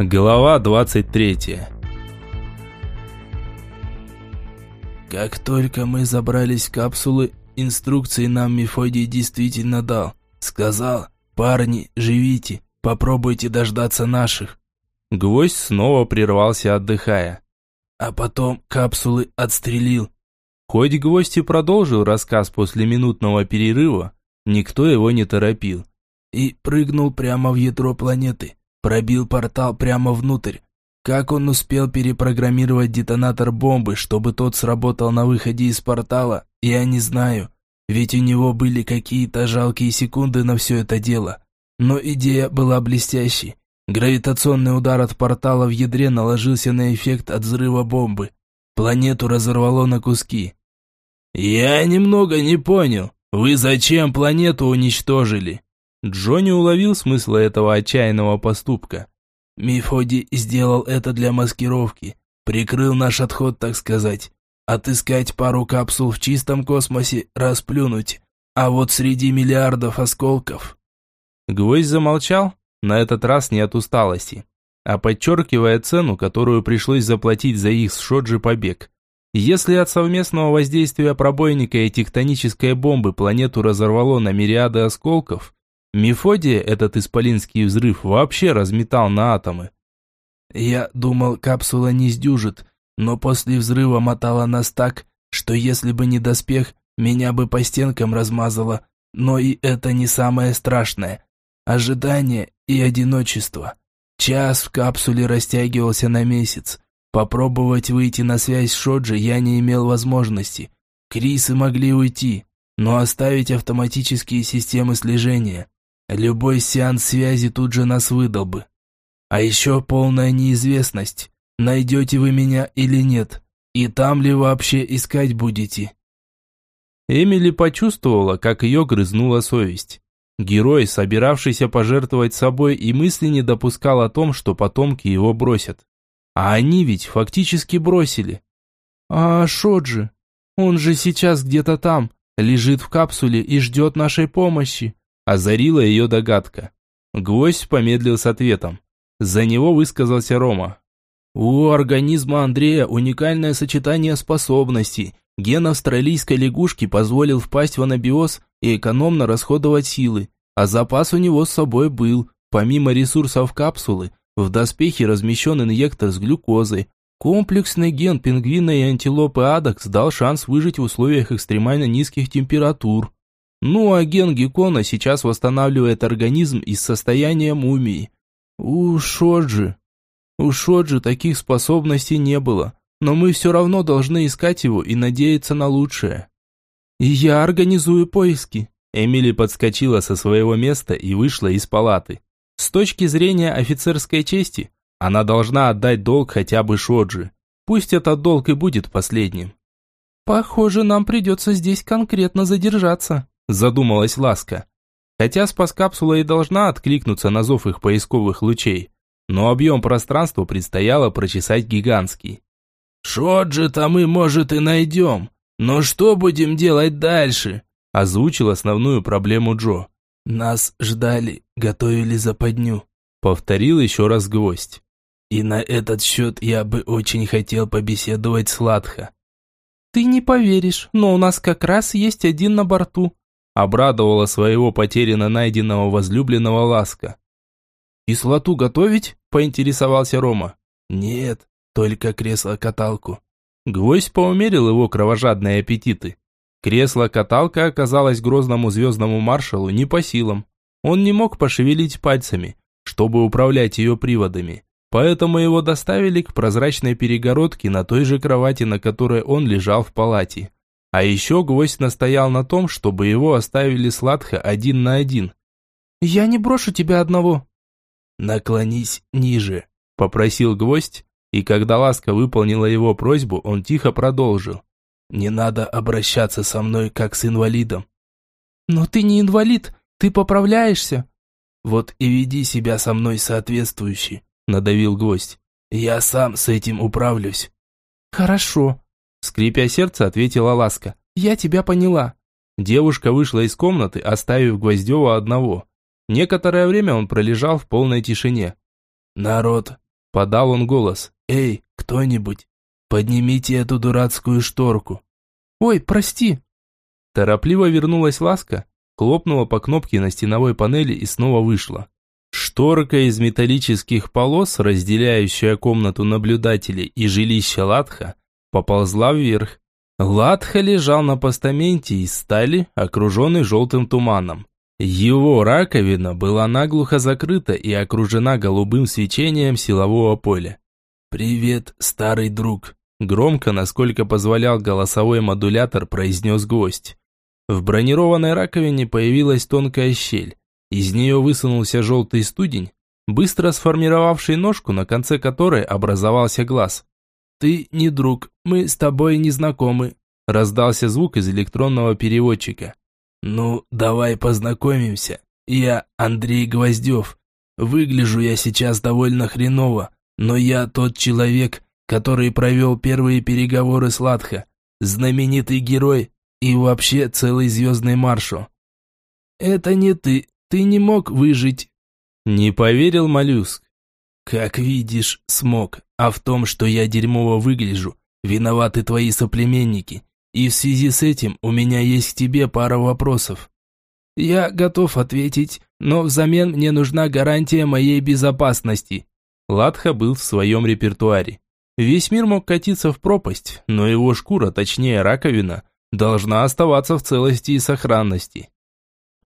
Глава 23 Как только мы забрались в капсулы, инструкции нам Мефодий действительно дал. Сказал, парни, живите, попробуйте дождаться наших. Гвоздь снова прервался, отдыхая. А потом капсулы отстрелил. Хоть гвоздь и продолжил рассказ после минутного перерыва, никто его не торопил. И прыгнул прямо в ядро планеты. Пробил портал прямо внутрь. Как он успел перепрограммировать детонатор бомбы, чтобы тот сработал на выходе из портала, я не знаю. Ведь у него были какие-то жалкие секунды на все это дело. Но идея была блестящей. Гравитационный удар от портала в ядре наложился на эффект от взрыва бомбы. Планету разорвало на куски. «Я немного не понял. Вы зачем планету уничтожили?» Джонни уловил смысл этого отчаянного поступка. Мефодий сделал это для маскировки. Прикрыл наш отход, так сказать. Отыскать пару капсул в чистом космосе, расплюнуть. А вот среди миллиардов осколков... Гвоздь замолчал, на этот раз не от усталости, а подчеркивая цену, которую пришлось заплатить за их с Шоджи побег. Если от совместного воздействия пробойника и тектонической бомбы планету разорвало на мириады осколков, Мефодия этот исполинский взрыв вообще разметал на атомы. Я думал, капсула не сдюжит, но после взрыва мотала нас так, что если бы не доспех, меня бы по стенкам размазало. Но и это не самое страшное. Ожидание и одиночество. Час в капсуле растягивался на месяц. Попробовать выйти на связь с Шоджи я не имел возможности. Крисы могли уйти, но оставить автоматические системы слежения. Любой сеанс связи тут же нас выдал бы. А еще полная неизвестность, найдете вы меня или нет, и там ли вообще искать будете. Эмили почувствовала, как ее грызнула совесть. Герой, собиравшийся пожертвовать собой, и мысли не допускал о том, что потомки его бросят. А они ведь фактически бросили. А Шоджи, он же сейчас где-то там, лежит в капсуле и ждет нашей помощи. Озарила ее догадка. Гвоздь помедлил с ответом. За него высказался Рома. У организма Андрея уникальное сочетание способностей. Ген австралийской лягушки позволил впасть в анабиоз и экономно расходовать силы. А запас у него с собой был. Помимо ресурсов капсулы, в доспехе размещен инъектор с глюкозой. Комплексный ген пингвина и антилопы Адакс дал шанс выжить в условиях экстремально низких температур. Ну а ген Геккона сейчас восстанавливает организм из состояния мумии. У Шоджи. У Шоджи таких способностей не было, но мы все равно должны искать его и надеяться на лучшее. я организую поиски. Эмили подскочила со своего места и вышла из палаты. С точки зрения офицерской чести, она должна отдать долг хотя бы Шоджи. Пусть этот долг и будет последним. «Похоже, нам придется здесь конкретно задержаться», задумалась Ласка. Хотя спас-капсула и должна откликнуться на зов их поисковых лучей, но объем пространства предстояло прочесать гигантский. «Шоджи-то мы, может, и найдем, но что будем делать дальше?» озвучил основную проблему Джо. «Нас ждали, готовили западню», повторил еще раз гвоздь. «И на этот счет я бы очень хотел побеседовать с Ладха». «Ты не поверишь, но у нас как раз есть один на борту», обрадовала своего потерянно найденного возлюбленного Ласка. «Кислоту готовить?» – поинтересовался Рома. «Нет, только кресло-каталку». Гвоздь поумерил его кровожадные аппетиты. Кресло-каталка оказалось грозному звездному маршалу не по силам. Он не мог пошевелить пальцами, чтобы управлять ее приводами. Поэтому его доставили к прозрачной перегородке на той же кровати, на которой он лежал в палате. А еще гвоздь настоял на том, чтобы его оставили сладко один на один. «Я не брошу тебя одного». «Наклонись ниже», – попросил гвоздь, и когда ласка выполнила его просьбу, он тихо продолжил. «Не надо обращаться со мной, как с инвалидом». «Но ты не инвалид, ты поправляешься». «Вот и веди себя со мной соответствующе», – надавил гвоздь. «Я сам с этим управлюсь». «Хорошо», Скрипя сердце, ответила Ласка. «Я тебя поняла». Девушка вышла из комнаты, оставив Гвоздева одного. Некоторое время он пролежал в полной тишине. «Народ, Подал он голос. «Эй, кто-нибудь, поднимите эту дурацкую шторку». «Ой, прости». Торопливо вернулась Ласка, хлопнула по кнопке на стеновой панели и снова вышла. Шторка из металлических полос, разделяющая комнату наблюдателей и жилище Латха, поползла вверх. Латха лежал на постаменте из стали, окруженный желтым туманом. Его раковина была наглухо закрыта и окружена голубым свечением силового поля. «Привет, старый друг», – громко, насколько позволял голосовой модулятор, произнес гость. В бронированной раковине появилась тонкая щель. Из нее высунулся желтый студень, быстро сформировавший ножку, на конце которой образовался глаз. «Ты не друг, мы с тобой не знакомы», – раздался звук из электронного переводчика. «Ну, давай познакомимся. Я Андрей Гвоздев. Выгляжу я сейчас довольно хреново, но я тот человек, который провел первые переговоры с Латха, знаменитый герой и вообще целый звездный маршал. Это не ты, ты не мог выжить. Не поверил моллюск. Как видишь, смог, а в том, что я дерьмово выгляжу, виноваты твои соплеменники. И в связи с этим у меня есть к тебе пара вопросов. Я готов ответить, но взамен мне нужна гарантия моей безопасности. Ладха был в своем репертуаре. Весь мир мог катиться в пропасть, но его шкура, точнее раковина, должна оставаться в целости и сохранности.